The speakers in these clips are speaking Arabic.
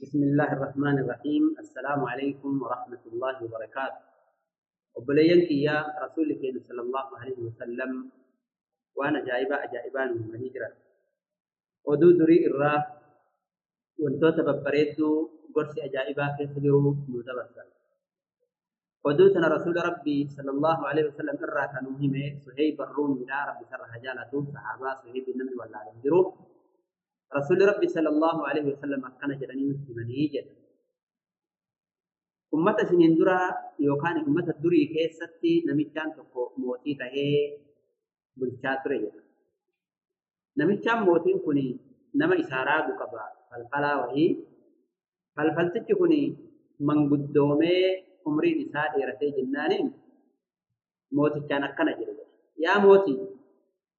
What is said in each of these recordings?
بسم الله الرحمن الرحيم السلام عليكم ورحمة الله وبركاته وبلينك يا رسولك صلى الله عليه وسلم وأنا جايبة أجائبان من هجرة ودو دري إرى وانتو تببريتو قرسي أجائبا كيف جرو متبسل ودو تنا رسول ربي صلى الله عليه وسلم إرى كانوا هم سهيب الروم إلى ربي سر هجالته صحابة سهيب النبي والله عليه رسول ربي صلى الله عليه وسلم أكنا جراني مسلماني جد أمة سنين درا يوكان أمة الدري كيستي نميتان تقو موتي تهي بلشات رجل نميتان موتين كني نما إسارا بقبا فالفلا وهي فالفلتك كني من قدومي عمري نساء إيرتي جنانين موتي كان أكنا جرد يا موتي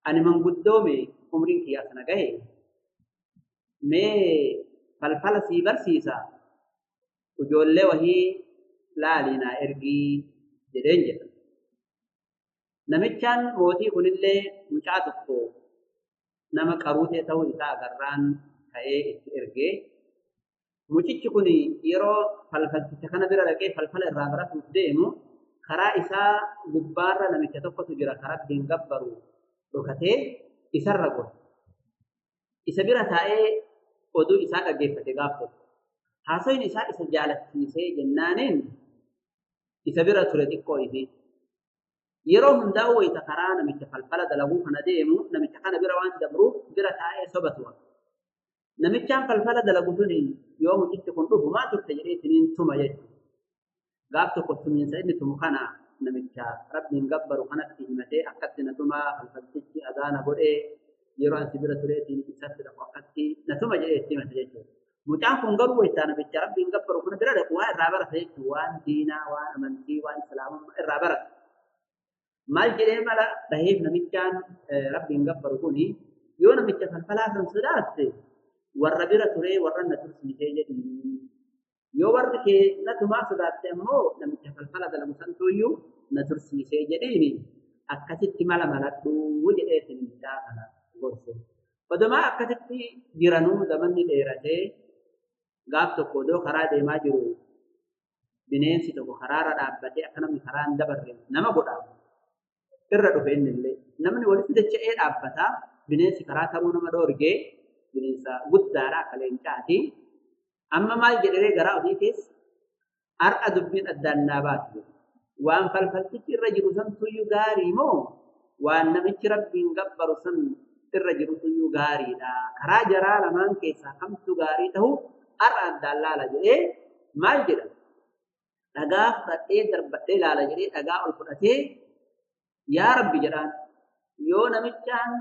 أنا من قدومي عمري كياسنا قهي mee falfala sii barsiisa ijoollee wahii laalinaa ergii jedheen jedha. Namichaan mootii kunillee mucaa tokko nama qaruutee ta'uu isaa agarraan ka'ee itti ergee mucichi kun yeroo falfalticha kana bira dhaqee falfala irraa baratuuf deemu karaa isaa gubbaarra namicha tokkotu jira karaa ittiin gabbaru dhokatee isarra godha. Isa bira taa'ee oduu isaa dhaggeeffate gaaf tokko. Haasawiin isaa isa jaalachiisee jennaaniin isa bira ture xiqqoo ifi. Yeroo hundaa'u wayita karaa namicha falfala dalaguu kana deemu namicha kana bira waan dabruuf bira taa'ee sobatu. Namichaan falfala dalagu suni yoo mucichi kun dhufu maa turte jedhee isiniin tuma jechuudha. Gaaf tokko tumiinsa inni tumu kana namicha rabbiin gabbaru kanatti himatee akkatti na tumaa falfaltichi adaana godhee yeroo ansi bira tureetiin isatti dhaqu akkatti natuma jedhee itti himate jechuudha. Mucaan kun garuu wayittaa namicha rabbiin gabbaru kun bira dhaqu waa irraa barata jechuudha. Waan diinaa, waan amantii, waan islaamummaa irraa barata. Maal jedhee mala dhaheef namichaan rabbiin gabbaru kun yoo namicha falfalaa san sodaatte warra bira turee warra na tursiisee jedhii. Yoo warri kee natumaa sodaatte ammoo namicha falfala dalagu santuuyyuu na tursiisee jedhiini akkasitti mala maladhuu jedhee sinimichaa kana gorsu. Odumaa akkasitti jiranuu zamanni dheeratee gaaf tokko odoo karaa deemaa jiru bineensi tokko karaarra dhaabbatee akka namni karaa hin dabarre nama godhaamu irra dhufe innillee namni walitti dacha'ee dhaabbataa bineensi karaa taruu nama dhoorgee bineensa guddaadha akka leencaati. Amma maal jedhee garaa ofii keessa har'a dubbiin addaan naa baatu waan falfaltichi irra jiru santuyyuu gaarii moo waan namichi rabbiin gabbaru san irra jirutuyyuu gaariidha. Karaa jaraa lamaan keessaa kamtu gaarii ta'u har'a addaan laala jedhee maal jedha? Dhagaa fudhadhee darbadhee laala jedhee dhagaa ol fudhatee yaa rabbi jedhaan yoo namichaan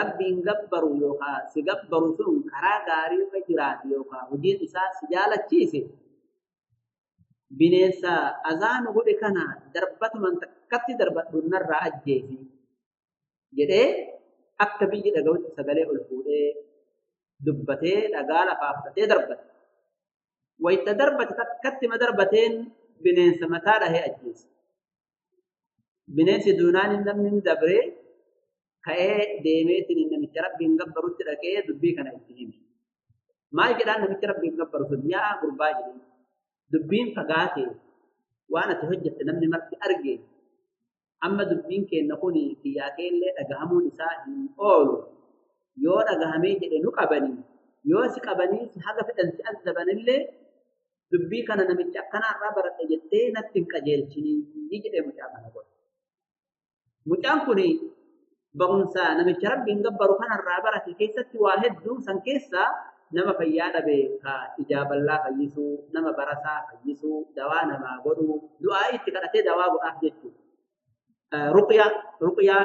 rabbiin gabbaru yookaan si gabbaru sun karaa gaarii irra jiraate yookaan hojiin isaa si jaalachiise bineensa azaanu godhe kana darbatuman takkatti darbadhu narraa ajjeesi jedhee akka biyyi dhaga'utti sagalee ol fuudhee dubbatee dhagaa lafaa fudhatee darbate. Wayita darbate takkatti ma darbateen bineensa mataa dhahee ajjeese. Bineensi duunaan namni ni dabree ka'ee deemeetiin namicha rabbiin gabbarutti dhaqee dubbii kana itti hime. Maal jedhaan namicha rabbiin gabbaru sun yaa gurbaa jedhee dubbiin fagaatee waan ati hojjette namni marti argee amma dubbiin keenna kun kiyyaaqeellee dhagahamuun isaa hin oolu yoo dhagahamee jedhe nu qabanii yoo si qabanii si haga fedhan si azzabanillee dubbii kana namicha akkanaarraa baradhe jettee natti hin qajeelchinii ni jedhee mucaa kana godhe. Mucaan kun ba'umsa namicha rabbiin gabbaru kanarraa barate keessatti waa hedduu san keessaa nama fayyaa dhabe ka ijaa bal'aa fayyisuu, nama barasaa fayyisuu, dawaa namaa godhuu, du'aa itti kadhatee dawaa godhaaf jechuudha. Ruqyaa ruqyaa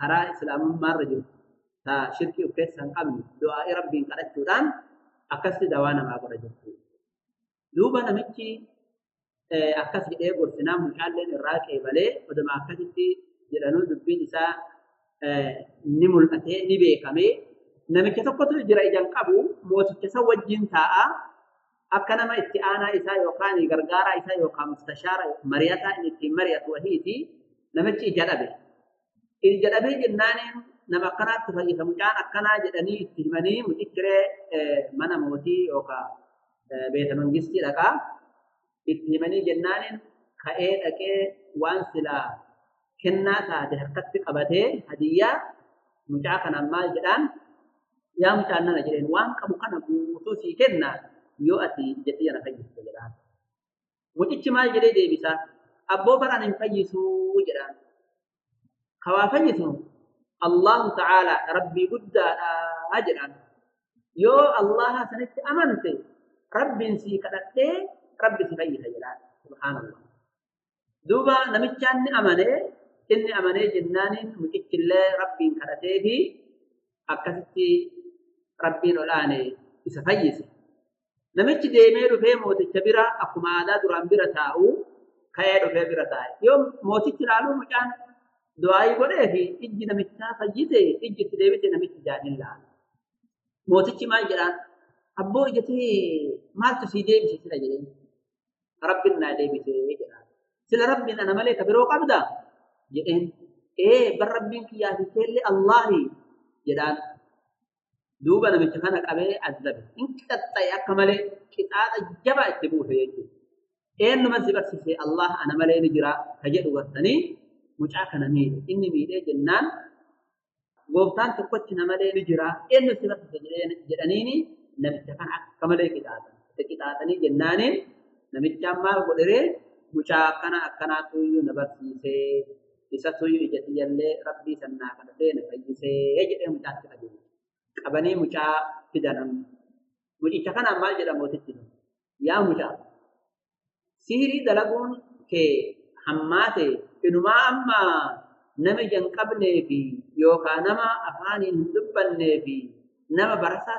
karaa islaamummaarra jiru ta shirkii of keessaa hin qabne du'aa rabbiin kadhachuudhaan akkasitti dawaa namaa godha jechuudha. Duuba namichi akkas jedhee gorsinaa mucaalleen irraa qeebalee oduma akkasitti jedhanuu dubbiin isaa ni mul'atee ni beekamee namicha tokkotu jira ijaan qabu mooticha san wajjin taa'aa akka nama itti aanaa isaa yookaan gargaaraa isaa yookaan mustashaara mari'ataa inni ittiin mari'atu wahiiti namichi ija dhabe. Ija dhabee jennaaniin nama akkanaatti fayyisa mucaan akkanaa jedhanii itti himanii mucichiree mana mootii yookaan beeta mangistii dhaqaa itti himanii jennaaniin ka'ee dhaqee waan silaa kennaa taate harkatti qabatee hadiyyaa mucaa kanaan maal jedhaan yaa mucaan nana jedheen waan qabu kana guutuu sii kennaa yoo ati jettee yana fayyiste jedhaan. Mucichi maal jedhee deebisaa abboo baraan hin fayyisuu jedhaan. Kawaa fayyisu Allahu ta'ala rabbii guddaadha jedhaan. Yoo Allah sanitti amante rabbiin sii kadhadhee rabbi si fayyisa jedhaan. Subhaanallah. Duuba namichaan ni amanee inni amanee jennaaniin mucichillee rabbiin kadhatee fi akkasitti rabbiin olaane isa fayyise. Namichi deemee dhufee mooticha bira akkuma aadaa duraan bira taa'u ka'ee dhufee bira taa'e. Yoo mootichi ilaaluu mucaan du'aayii godhee fi ijji namichaa fayyite ijji itti deebite namichi jaaniin laala. Mootichi maal jedhaan abboo ijjatee maaltu sii deebise sila jedheen. Rabbiin naa deebisee jedhaan. Sila rabbiin ana malee ka biroo qabdaa? jedheen. Ee bar rabbiin kiyyaa fi keellee Allaahi jedhaan. duuba namicha kana qabee azabe in qaxxaye akka malee qixaaxa jabaa itti buuse jechuudha. Eenyuma si barsiisee Allah ana malee ni jira ka jedhu gartanii mucaa kana miidhe inni miidhee jennaan gooftaan tokkochi na malee ni jira eenyu si barsiise jedhaniini namicha kana akka malee qixaaxan. Itti qixaaxanii jennaaniin namichaan maal godheree mucaa akkana akkanaatu iyyuu na barsiisee isatu iyyuu ija xiyyallee rabbii sannaa kadhatee na fayyisee jedhee mucaatti qajeelche. qabanii mucaa fidan mucicha kanaan maal jedha mootichi yaa mucaa سيري دلقون كي حماتي. إنو ما أما نما جنقبني بي يوكا نما أفاني ندبني نبي. نما برسا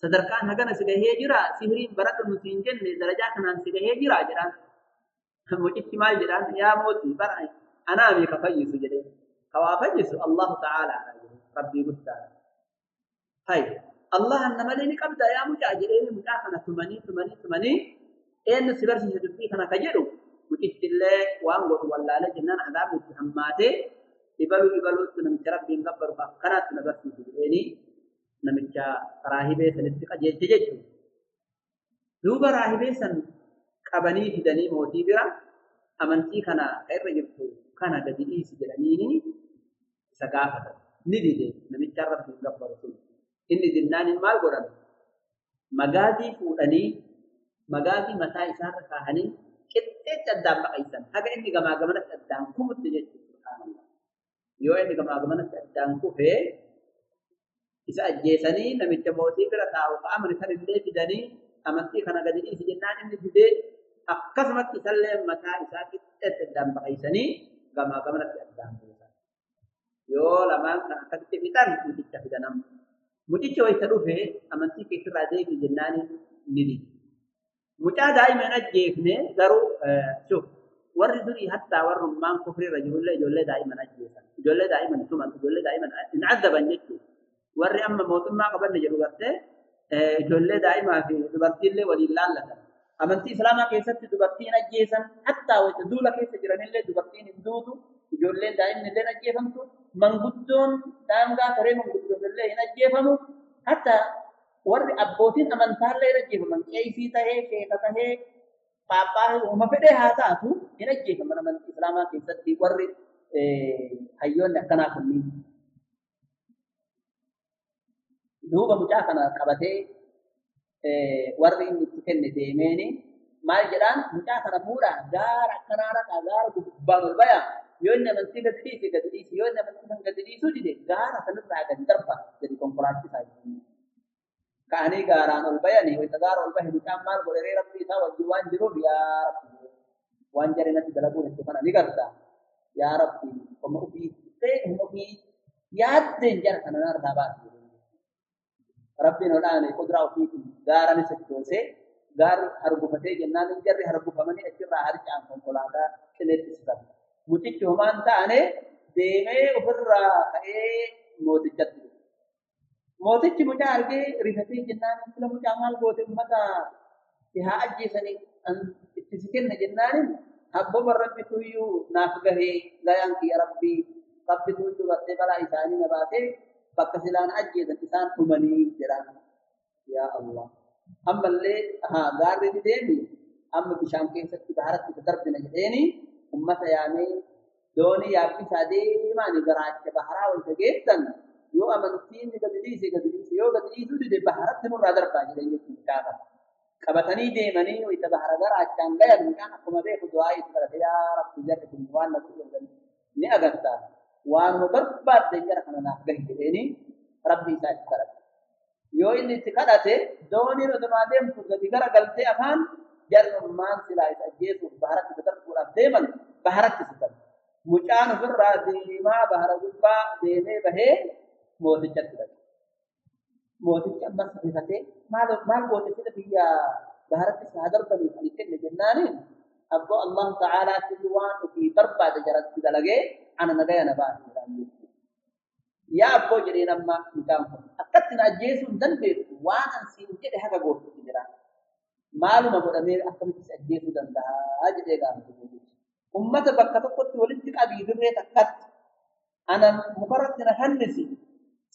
سدر كان هكا نسيقه يجرا سيري برات المسينجن درجاتنا نسيقه يجرا جرا موجبت ما يجرا يا موتي برعي أنا أميك فيسو جدي فوافيسو الله تعالى. ربي قلتا هاي طيب. الله أنما ليني قبدا يا مجاجرين. مجاحنا ثماني ثماني ثماني jedhu mucichillee waan godhu wallaalee jennaan adaabni itti hammaatee ibaluu ibaluutti namicha rabbiin gabbaru akkanaatti na barsiise jedheeni namicha raahibee sanitti qajeelche jechuudha. Duuba raahibee san qabanii fidanii mootii bira amantii kana ka irra jirtu kana gadi dhiisi jedhaniini isa gaafatan. ni dide namicha rabbiin gabbaru sun inni dinnaan maal godhan magaazii fuudhanii magaazii mataa isaarra kaahanii qixxeetti addaan baqaysan haga inni gamaa gamanatti addaan kumutti jechuudha yoo inni gamaa gamanatti addaan kufee isa ajjeesanii namicha mootii bira taa'u qaamani san illee fidanii amantii kana gadi dhiisi jennaan inni didee akkasumatti isallee mataa isaa qixxeetti addaan baqaysanii gamaa gamanatti addaan buusan. yoo lamaan kan akkasitti fixan mucicha fidanam. Mucicha wayita dhufe amantii keessirraa deebii jennaan ni didi. Mucaa daa'ima hin ajjeefne garuu shuf warri durii hattaa warrummaan kufriirra jirullee ijoollee daa'ima hin ajjeesan. Ijoollee daa'ima hin tuman, ijoollee daa'ima hin addaban jechuudha. Warri amma mootummaa qabanne jedhu gartee ijoollee daa'imaa fi dubartiillee waliin laallatan. Amantii Islaamaa keessatti dubartiin ajjeesan hattaa wayita duula keessa jiranillee dubartiin hin duutu ijoolleen daa'imni illee hin ajjeefamtu manguddoon daangaa saree manguddoon illee hin ajjeefamu hatta warri abbootiin amantaallee hin ajjeefaman qeesii tahee sheeka tahee paappaa uma fedhee haa taatu hin ajjeefaman amantii islaamaa keessatti warri hayyoonni akkanaa kunniin. Duuba mucaa kana qabatee warri inni itti kenne deemeeni maal jedhaan mucaa kana fuudhaa gaara akkanaa dhaqaa gaara gubbaan ol bayaa yoo inni amantii gadi dhiise gadi dhiise yoo inni amantii kan gadi dhiisuu dide gaara sanirraa gadi darba gadi konkolaachisaa mucaan maal godheree rabbii isaa wajjin waan jiruuf yaa rabbi waan jaree natti dalaguun itti kana ni garta yaa rabbi oma ofii ta'e oma ofii yaaddeen jara kana narraa baase. Rabbiin olaane kuduraa ofiitiin gaara ni sochoosee gaarri hargufatee jennaan jarri hargufamanii achirraa harcaan konkolaataa qileetti sifate. mucichi homaan taane deemee ofirraa ka'ee mootichatti. Mootichi mucaa argee rifatee jennaan fila mucaa maal goote ummata haa ajjeesanii itti si kenna jennaanin abbooman rabbi tuyyuu naaf gahee gayaan kiyya rabbii ربي تقول بس بلا إساني نباتي فكسلان أجيدا إسان أمني جران يا الله أما اللي ها غار دي ديمي أما بشام كيسة بحرت تدربنا جديني أمتا يعني دوني يابي سادي ما نقرأت بحرا يو أمنتين قد ليسي قد ليسي يو قد ليسو دي بحرت نمر دربا جديني كافر qabatanii deemanii wayita bahara gara achaan gayan midhaan akkuma beeku du'aa itti kadhate yaa rabbi jarri kun waan na godhan ni agarta waanuma barbaadde jara kana naaf gahi jedheeni rabbi isaa itti kadhate yoo inni itti kadhate dooniin odumaa deemtu gadi gara galtee afaan jarrummaan silaa isa ajjeesuuf baharatti sadarkuudhaaf deeman baharatti sitan mucaan ofirraa diimaa bahara gubbaa deemee bahee mootichi ammas rifatee maal maal goote sida biyya baharatti isaa darbanii kan kenne jennaaniin abboo allah ta'aalaa kulli waan ofii barbaade jaratti dalagee ana nagaya na baase jedhaan jechuudha. Yaa abboo jedheen amma mucaan kun akkatti na ajjeesuu hin dandeessu waan an siin jedhe haga gootutti jira. Maaluma godhamee akkamitti si ajjeesuu danda'a jedhee gaafate jechuudha. Ummata bakka tokkotti walitti qabii dirree takkatti ana mukarratti na fannisi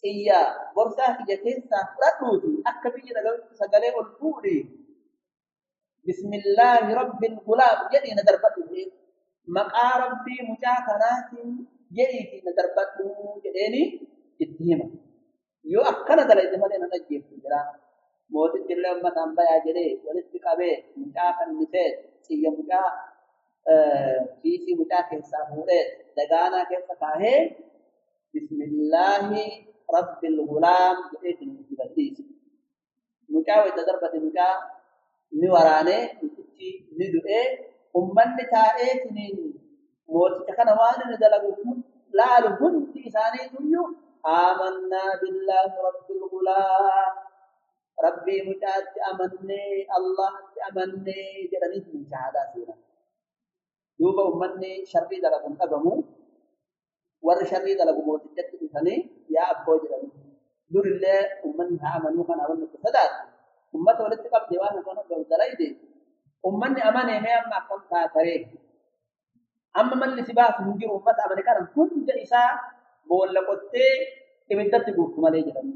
xiyyaa gorsaa kiyya keessaa fudhadhuuti akka biyya sagalee ol fuudhi bismillaahi rabbil gulaam jedhii na darbadhu maqaa rabbii mucaa kanaatiin jedhiitii na darbadhu jedheeni itti hima yoo akkana dalayte malee na dhaggeessu jira mootichi illee ummataan bayaa jedhee walitti qabee mucaa fannisee xiyya mucaa kiisii mucaa keessaa fuudhee dagaanaa keessa kaahee bismillaahi رب الغلام نتبديس مجا وإذا ضربت مجا نوراني نتبتي ندعي أمن تائت نين موت تكنا وأنا ندلقوا لا لهن إساني تنيو. آمنا بالله رب الغلام. ربي مجاة أمني الله أمني. جرنيت من سينا. دوبا أمني شرقي دلقوا أبمو. ورشري دلغ موتتت ثني يا ابو جرم نور الله ومن عمل من عمل فسدات امته ولت قد ديوان كن دلري دي امني امانه ما ما كان تاري اما من اللي سباس من جرو امته امانه كان كل جيسا بقول لكتي تمتت بوك ما ليه جرم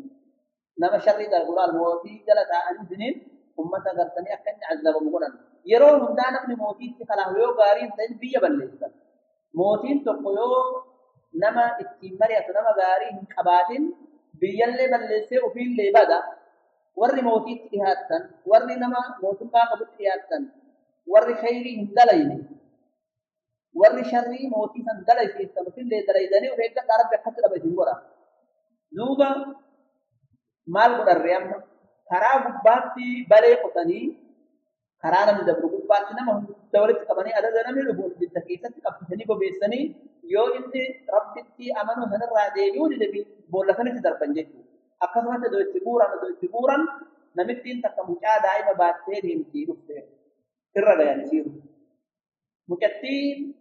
نما شري دلغ الموتي جلتا انذنين امته غرتني اكن عذاب مقرن يرون دانا ابن موتي تخلا هو غاري ذنبيه بلست موتين تقولوا nama ittiin mari'atu nama gaarii hin qabaatin biyyallee balleessee ofiillee bada warri mootiitti dhiyaattan warri nama mootummaa qabutti dhiyaattan warri khayrii hin dalayne warri sharrii mootii san dalaysiistan ofillee dalaydanii of eeggadhaa rabbi akkatti dhaba isin godha duuba maal godharre amma karaa gubbaatti balee qotanii karaa namni dabru ربعتنا من دولة كباني هذا زلمة لبول بالتكيسة كبتني ببيسني يو إنت ربتي أمانو هذا الرادي يو نبي بول لسنة تدار بنجيكو أكثر من دولة بورا من دولة بورا نمتين تكمل كذا دايما بعد تيرين تيرو تير ترى لا يعني مكتين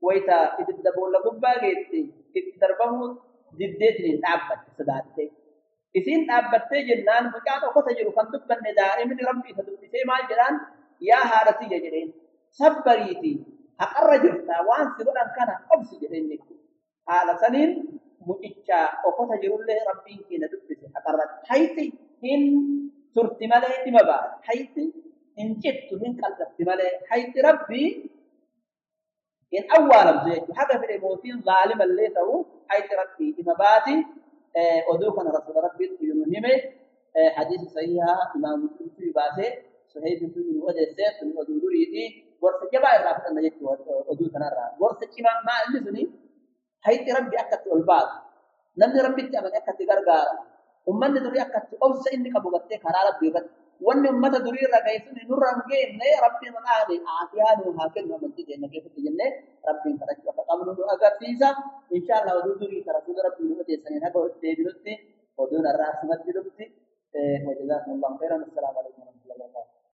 ويتا إذا تدبول لكم باجيتي تدربهم جدتين أبد سدادتي إذا أبدت جنان مكان أو كثير فندق بن دائم ربي تدبي سيمال جنان يا هارتي يجري صبريتي اقرجت وان سبدان كان ابس جدينك على سنين مجتا اوت جرل ربي ان دبت اقرت حيتي ان ترت ملئت مبا حيتي ان جت من قلب ملئ حيتي ربي ان اول ابزيت هذا في الموتين ظالما ليته حيتي ربي مباتي ا ودوكن رسول ربي يومنيمه حديث صحيح امام مسلم في باسه duriiti gorsa jabaa irraa fudhanna jechuudha oduu kanarraa gorsa cimaa maa inni suni hayti rabbi akkatti ol baatu namni rabbitti amane akkatti gargaara ummanni durii akkatti obsa inni qabu gattee karaa rabbii irratti wanni ummata durii irraa ga'e suni nurra hin geenne rabbiin maqaane aafiyaa nu haa kennu amantii keenya keessatti jennee rabbiin kadhachuu akka qabnu nu agarsiisa inshallah oduu durii ka rasuula rabbii nu odeessaniin haga deebinutti oduun irraa asumatti dhufti وجزاكم الله خيرا والسلام عليكم ورحمه الله وبركاته